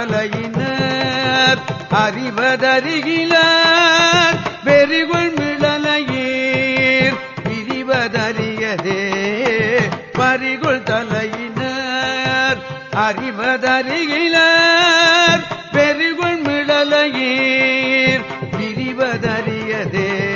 தலையினர் அறிவதருகிலார் வெறிகுள் மிளலையீர் பிரிவதறியதே பறிகுள் தலையினர் அறிவதருகிலார் பெருகுள் மிளலையீர் பிரிவதறியதே.